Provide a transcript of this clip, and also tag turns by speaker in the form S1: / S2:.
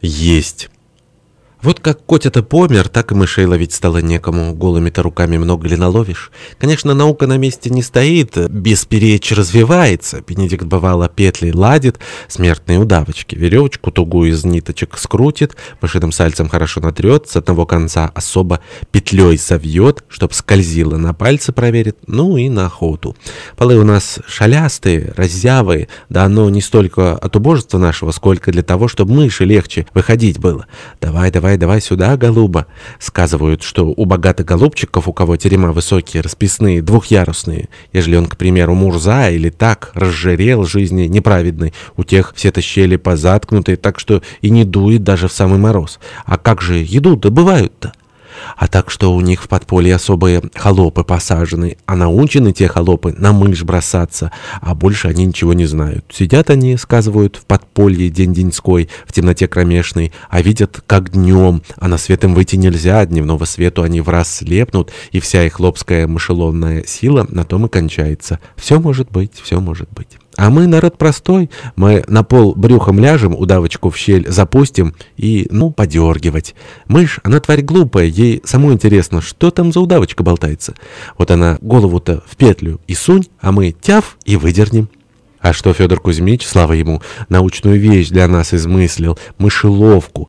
S1: Есть. Вот как котя-то помер, так и мышей ловить стало некому. Голыми-то руками много ли наловишь? Конечно, наука на месте не стоит, бесперечь развивается. Бенедикт, бывало, петли ладит, смертные удавочки. Веревочку тугую из ниточек скрутит, мышиным сальцем хорошо натрет, с одного конца особо петлей совьет, чтоб скользило на пальцы проверит, ну и на охоту. Полы у нас шалястые, раззявые, да оно не столько от убожества нашего, сколько для того, чтобы мыши легче выходить было. Давай, давай, давай, давай сюда, голуба. Сказывают, что у богатых голубчиков, у кого терема высокие, расписные, двухъярусные, ежели он, к примеру, мурза или так, разжирел жизни неправедной, у тех все-то щели позаткнутые, так что и не дует даже в самый мороз. А как же еду добывают-то? А так что у них в подполье особые холопы посажены, а научены те холопы на мышь бросаться, а больше они ничего не знают. Сидят они, сказывают, в подполье день-деньской, в темноте кромешной, а видят, как днем, а на свет им выйти нельзя, дневного свету они в раз слепнут, и вся их лобская мышелонная сила на том и кончается. Все может быть, все может быть. А мы народ простой, мы на пол брюхом ляжем, удавочку в щель запустим и, ну, подергивать. Мышь, она тварь глупая, ей самой интересно, что там за удавочка болтается. Вот она голову-то в петлю и сунь, а мы тяв и выдернем. А что Федор Кузьмич, слава ему, научную вещь для нас измыслил, мышеловку.